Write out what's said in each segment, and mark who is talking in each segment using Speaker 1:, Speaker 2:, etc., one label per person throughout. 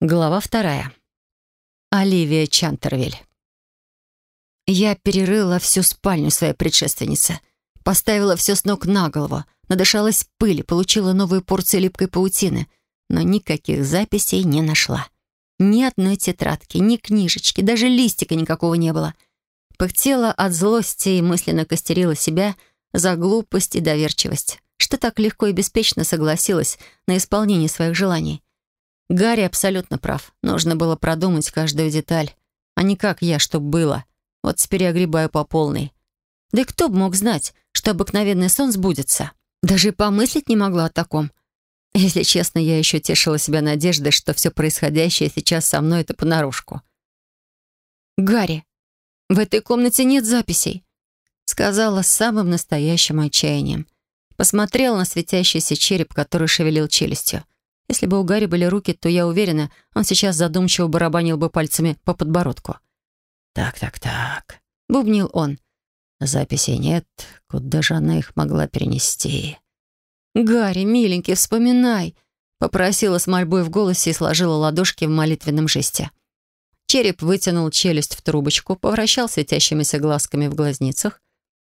Speaker 1: Глава вторая. Оливия Чантервиль. Я перерыла всю спальню своей предшественницы, поставила все с ног на голову, надышалась пыли, получила новую порцию липкой паутины, но никаких записей не нашла. Ни одной тетрадки, ни книжечки, даже листика никакого не было. Пыхтела от злости и мысленно костерила себя за глупость и доверчивость, что так легко и беспечно согласилась на исполнение своих желаний. Гарри абсолютно прав. Нужно было продумать каждую деталь, а не как я, чтоб было. Вот теперь я гребаю по полной. Да и кто бы мог знать, что обыкновенный сон сбудется? Даже и помыслить не могла о таком. Если честно, я еще тешила себя надеждой, что все происходящее сейчас со мной — это понарошку. «Гарри, в этой комнате нет записей», — сказала с самым настоящим отчаянием. Посмотрела на светящийся череп, который шевелил челюстью. Если бы у Гарри были руки, то, я уверена, он сейчас задумчиво барабанил бы пальцами по подбородку.
Speaker 2: «Так, так, так», —
Speaker 1: бубнил он.
Speaker 2: «Записей нет. Куда же она их могла перенести?»
Speaker 1: «Гарри, миленький, вспоминай!» — попросила с мольбой в голосе и сложила ладошки в молитвенном жесте. Череп вытянул челюсть в трубочку, повращал светящимися глазками в глазницах,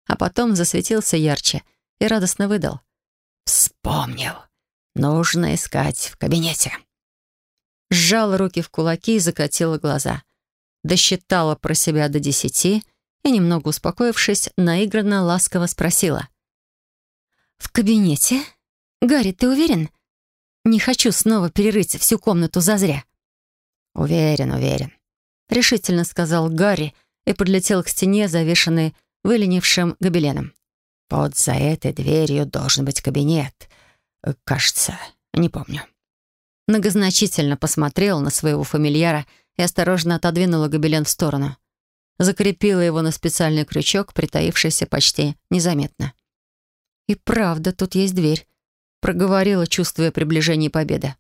Speaker 1: а потом засветился ярче и радостно выдал.
Speaker 2: «Вспомнил!» Нужно искать в кабинете.
Speaker 1: Сжала руки в кулаки и закатила глаза. Досчитала про себя до десяти и, немного успокоившись, наигранно ласково спросила. «В кабинете? Гарри, ты уверен? Не хочу снова перерыть всю комнату зазря».
Speaker 2: «Уверен, уверен», — решительно сказал Гарри и подлетел к стене, завешенной выленившим гобеленом. «Вот за этой дверью должен быть кабинет. Э, кажется, не помню.
Speaker 1: Многозначительно посмотрела на своего фамильяра и осторожно отодвинула гобелен в сторону. Закрепила его на специальный крючок, притаившийся почти незаметно. «И правда, тут есть дверь», — проговорила, чувствуя приближение победы.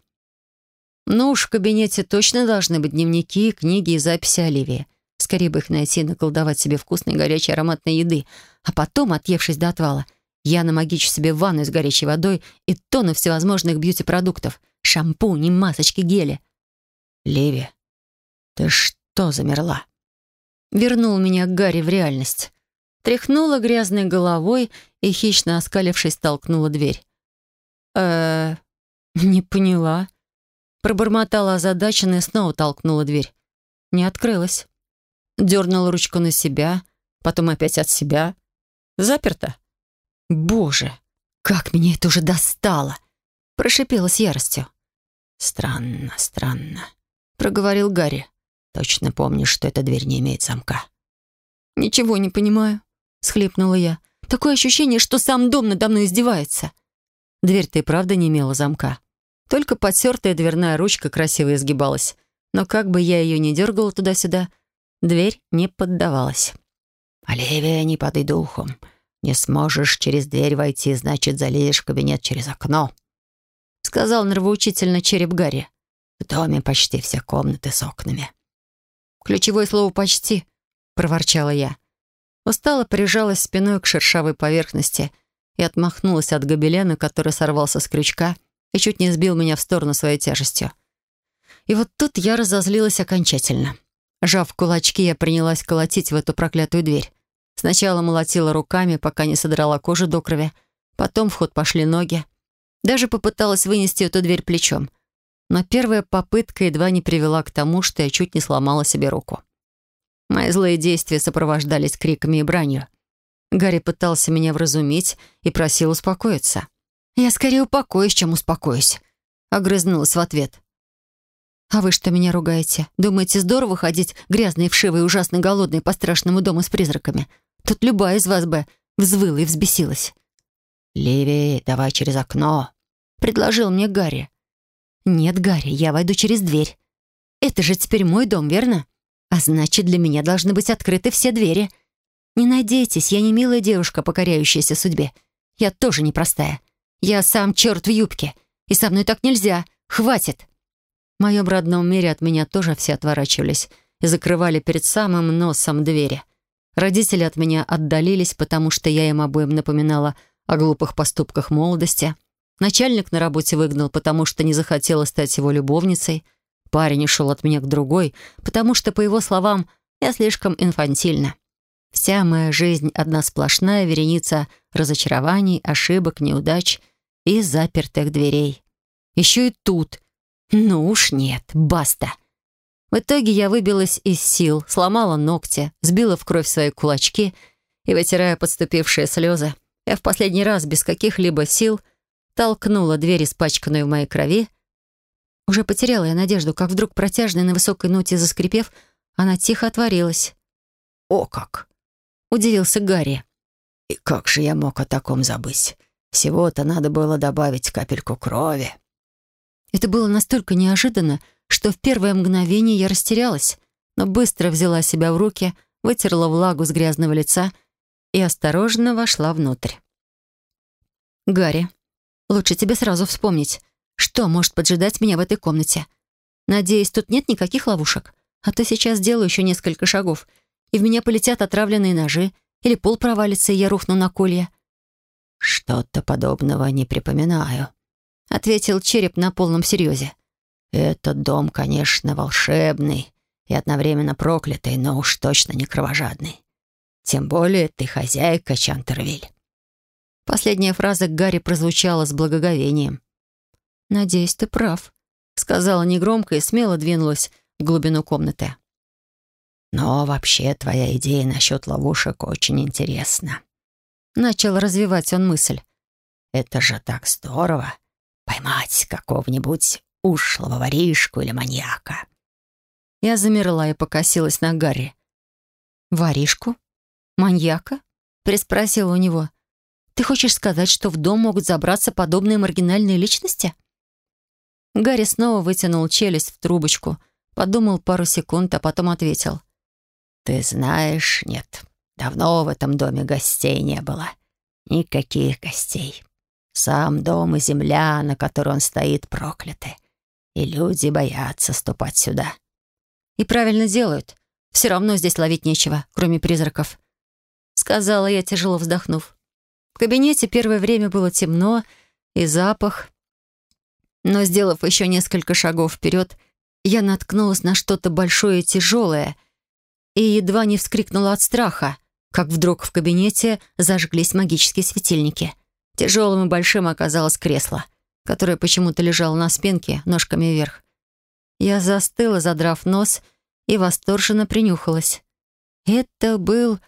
Speaker 1: «Ну уж в кабинете точно должны быть дневники, книги и записи Оливии. Скорее бы их найти и наколдовать себе вкусной горячей ароматной еды, а потом, отъевшись до отвала, — я намагичу себе ванну с горячей водой и тонну всевозможных бьюти-продуктов. Шампуни, масочки, гели.
Speaker 2: «Ливи, ты что замерла?»
Speaker 1: Вернул меня Гарри в реальность. Тряхнула грязной головой и, хищно оскалившись, толкнула дверь. э не поняла». Пробормотала озадаченно и снова толкнула дверь. Не открылась. Дернула ручку на себя, потом опять от себя. Заперто. «Боже, как меня это уже достало!» Прошипела с яростью.
Speaker 2: «Странно, странно», —
Speaker 1: проговорил Гарри.
Speaker 2: «Точно помнишь, что эта дверь не имеет замка?»
Speaker 1: «Ничего не понимаю», — схлипнула я. «Такое ощущение, что сам дом надо мной издевается». Дверь-то и правда не имела замка. Только подсертая дверная ручка красиво изгибалась. Но как бы я ее ни дергала туда-сюда, дверь не поддавалась.
Speaker 2: «Оливия, не подай духом. «Не сможешь через дверь войти, значит, залезешь в кабинет через окно», — сказал нравоучительно череп Гарри. «В доме почти все комнаты с окнами».
Speaker 1: «Ключевое слово «почти», — проворчала я. Устала прижалась спиной к шершавой поверхности и отмахнулась от гобелена, который сорвался с крючка и чуть не сбил меня в сторону своей тяжестью. И вот тут я разозлилась окончательно. Жав кулачки, я принялась колотить в эту проклятую дверь. Сначала молотила руками, пока не содрала кожу до крови. Потом в ход пошли ноги. Даже попыталась вынести эту дверь плечом. Но первая попытка едва не привела к тому, что я чуть не сломала себе руку. Мои злые действия сопровождались криками и бранью. Гарри пытался меня вразумить и просил успокоиться. «Я скорее упокоюсь, чем успокоюсь», — огрызнулась в ответ. «А вы что меня ругаете? Думаете, здорово ходить грязной, вшивой, ужасно голодной по страшному дому с призраками? Тут любая из вас бы взвыла и взбесилась.
Speaker 2: «Ливи, давай через окно», — предложил мне Гарри.
Speaker 1: «Нет, Гарри, я войду через дверь. Это же теперь мой дом, верно? А значит, для меня должны быть открыты все двери. Не надейтесь, я не милая девушка, покоряющаяся судьбе. Я тоже непростая. Я сам черт в юбке. И со мной так нельзя. Хватит!» В моем родном мире от меня тоже все отворачивались и закрывали перед самым носом двери. Родители от меня отдалились, потому что я им обоим напоминала о глупых поступках молодости. Начальник на работе выгнал, потому что не захотела стать его любовницей. Парень ушел от меня к другой, потому что, по его словам, я слишком инфантильна. Вся моя жизнь — одна сплошная вереница разочарований, ошибок, неудач и запертых дверей. Еще и тут. Ну уж нет, баста. В итоге я выбилась из сил, сломала ногти, сбила в кровь свои кулачки и, вытирая подступившие слезы, я в последний раз без каких-либо сил толкнула дверь, испачканную в моей крови. Уже потеряла я надежду, как вдруг протяжной на высокой ноте заскрипев, она тихо отворилась.
Speaker 2: «О как!»
Speaker 1: — удивился Гарри.
Speaker 2: «И как же я мог о таком забыть? Всего-то надо было добавить капельку крови».
Speaker 1: Это было настолько неожиданно, что в первое мгновение я растерялась, но быстро взяла себя в руки, вытерла влагу с грязного лица и осторожно вошла внутрь. «Гарри, лучше тебе сразу вспомнить, что может поджидать меня в этой комнате. Надеюсь, тут нет никаких ловушек, а то сейчас сделаю еще несколько шагов, и в меня полетят отравленные ножи, или пол провалится, и я рухну на колья».
Speaker 2: «Что-то подобного не припоминаю», —
Speaker 1: ответил череп на полном серьезе.
Speaker 2: «Этот дом, конечно, волшебный и одновременно проклятый, но уж точно не кровожадный. Тем более ты хозяйка, Чантервиль».
Speaker 1: Последняя фраза Гарри прозвучала с благоговением. «Надеюсь, ты прав», — сказала негромко и смело двинулась в глубину комнаты.
Speaker 2: «Но вообще твоя идея насчет ловушек очень интересна».
Speaker 1: Начал развивать он мысль.
Speaker 2: «Это же так здорово! Поймать какого-нибудь ушлого воришку или маньяка».
Speaker 1: Я замерла и покосилась на Гарри. «Воришку? Маньяка?» — переспросила у него. «Ты хочешь сказать, что в дом могут забраться подобные маргинальные личности?» Гарри снова вытянул челюсть в трубочку, подумал пару секунд, а потом ответил.
Speaker 2: «Ты знаешь, нет, давно в этом доме гостей не было. Никаких гостей. Сам дом и земля, на которой он стоит, прокляты. И люди боятся ступать сюда».
Speaker 1: «И правильно делают. Все равно здесь ловить нечего, кроме призраков», — сказала я, тяжело вздохнув. В кабинете первое время было темно и запах. Но, сделав еще несколько шагов вперед, я наткнулась на что-то большое и тяжелое и едва не вскрикнула от страха, как вдруг в кабинете зажглись магические светильники. Тяжелым и большим оказалось кресло, которое почему-то лежало на спинке, ножками вверх. Я застыла, задрав нос, и восторженно принюхалась. Это был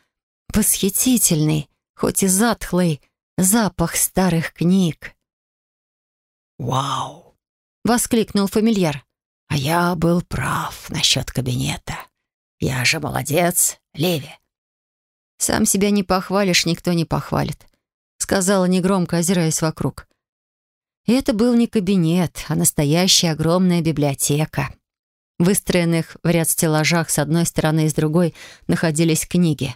Speaker 1: восхитительный, хоть и затхлый, запах старых книг.
Speaker 2: «Вау!»
Speaker 1: — воскликнул фамильяр.
Speaker 2: «А я был прав насчет кабинета. Я же молодец, Леви».
Speaker 1: «Сам себя не похвалишь, никто не похвалит», — сказала негромко, озираясь вокруг. И это был не кабинет, а настоящая огромная библиотека. Выстроенных в ряд стеллажах с одной стороны и с другой находились книги.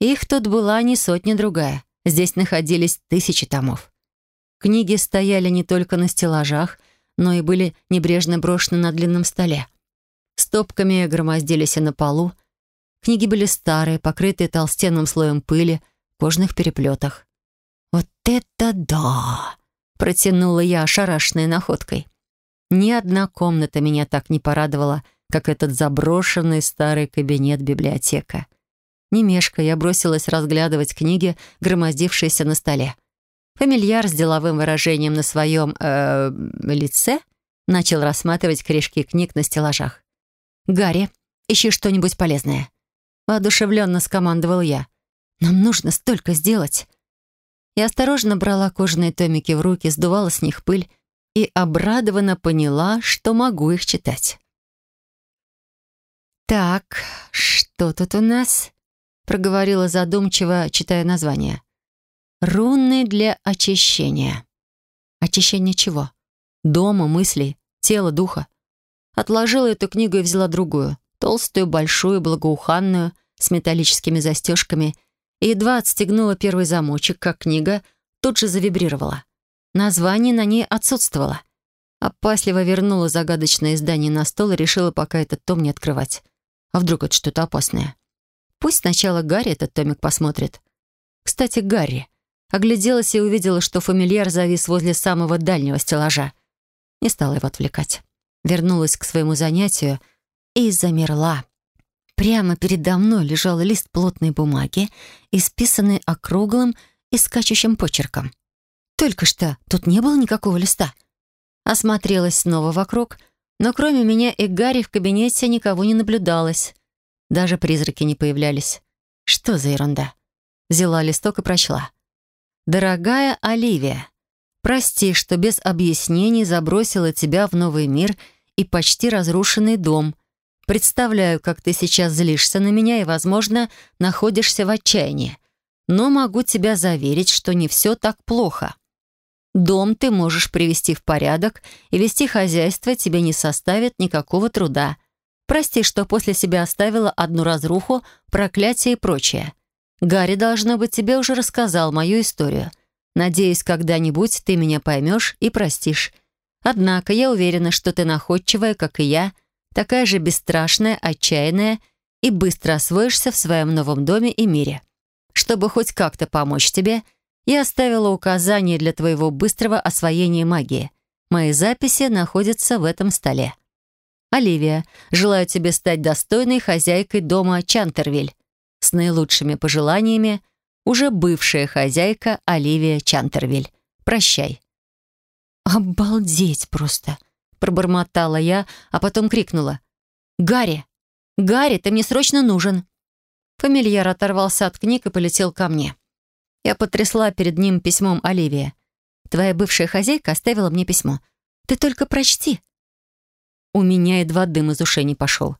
Speaker 1: Их тут была не сотня-другая. Здесь находились тысячи томов. Книги стояли не только на стеллажах, но и были небрежно брошены на длинном столе. Стопками громоздились и на полу. Книги были старые, покрытые толстенным слоем пыли, в кожных переплетах. «Вот это да!» — протянула я, ошарашенная находкой. Ни одна комната меня так не порадовала, как этот заброшенный старый кабинет-библиотека. Не мешкая, я бросилась разглядывать книги, громоздившиеся на столе. Фамильяр с деловым выражением на своем э, лице начал рассматривать корешки книг на стеллажах. «Гарри, ищи что-нибудь полезное». Воодушевленно скомандовал я. «Нам нужно столько сделать». Я осторожно брала кожаные томики в руки, сдувала с них пыль и обрадованно поняла, что могу их читать. «Так, что тут у нас?» — проговорила задумчиво, читая название. «Руны для очищения». «Очищение чего?» «Дома, мыслей, тела, духа». Отложила эту книгу и взяла другую, толстую, большую, благоуханную, с металлическими застежками, едва отстегнула первый замочек, как книга тут же завибрировала. Название на ней отсутствовало. Опасливо вернула загадочное издание на стол и решила пока этот том не открывать. А вдруг это что-то опасное? Пусть сначала Гарри этот томик посмотрит. Кстати, Гарри. Огляделась и увидела, что фамильяр завис возле самого дальнего стеллажа. Не стала его отвлекать. вернулась к своему занятию и замерла. Прямо передо мной лежал лист плотной бумаги, исписанный округлым и скачущим почерком. Только что тут не было никакого листа. Осмотрелась снова вокруг, но кроме меня и Гарри в кабинете никого не наблюдалось. Даже призраки не появлялись. Что за ерунда? Взяла листок и прочла. «Дорогая Оливия, прости, что без объяснений забросила тебя в новый мир и почти разрушенный дом. Представляю, как ты сейчас злишься на меня и, возможно, находишься в отчаянии. Но могу тебя заверить, что не все так плохо. Дом ты можешь привести в порядок, и вести хозяйство тебе не составит никакого труда. Прости, что после себя оставила одну разруху, проклятие и прочее. Гарри, должно быть, тебе уже рассказал мою историю. Надеюсь, когда-нибудь ты меня поймешь и простишь. Однако я уверена, что ты находчивая, как и я, такая же бесстрашная, отчаянная и быстро освоишься в своем новом доме и мире. Чтобы хоть как-то помочь тебе — я оставила указание для твоего быстрого освоения магии. Мои записи находятся в этом столе. Оливия, желаю тебе стать достойной хозяйкой дома Чантервиль. С наилучшими пожеланиями, уже бывшая хозяйка Оливия Чантервиль. Прощай. «Обалдеть просто!» — пробормотала я, а потом крикнула. «Гарри! Гарри, ты мне срочно нужен!» Фамильяр оторвался от книг и полетел ко мне. Я потрясла перед ним письмом Оливия. «Твоя бывшая хозяйка оставила мне письмо. Ты только прочти». У меня едва дым из ушей не пошел.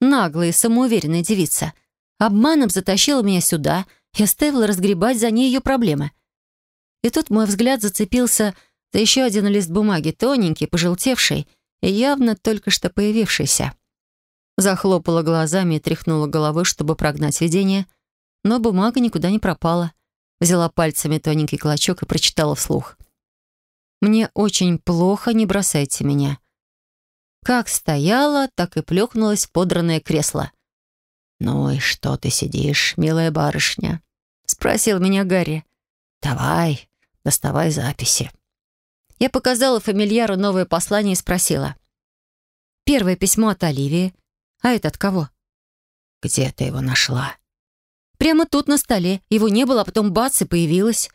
Speaker 1: Наглая и самоуверенная девица. Обманом затащила меня сюда и оставила разгребать за ней ее проблемы. И тут мой взгляд зацепился за еще один лист бумаги, тоненький, пожелтевший и явно только что появившийся. Захлопала глазами и тряхнула головой, чтобы прогнать видение, но бумага никуда не пропала взяла пальцами тоненький клочок и прочитала вслух. «Мне очень плохо, не бросайте меня». Как стояла, так и плюхнулась подранное кресло. «Ну и что ты сидишь, милая барышня?» — спросил меня Гарри. «Давай, доставай записи». Я показала фамильяру новое послание и спросила. «Первое письмо от Оливии. А это от кого?» «Где ты его нашла?» Прямо тут на столе. Его не было, а потом бац, и появилось.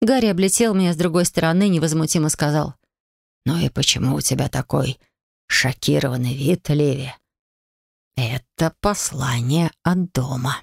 Speaker 1: Гарри облетел меня с другой стороны и невозмутимо сказал. «Ну и почему у тебя такой шокированный вид, Леви?» «Это послание от дома».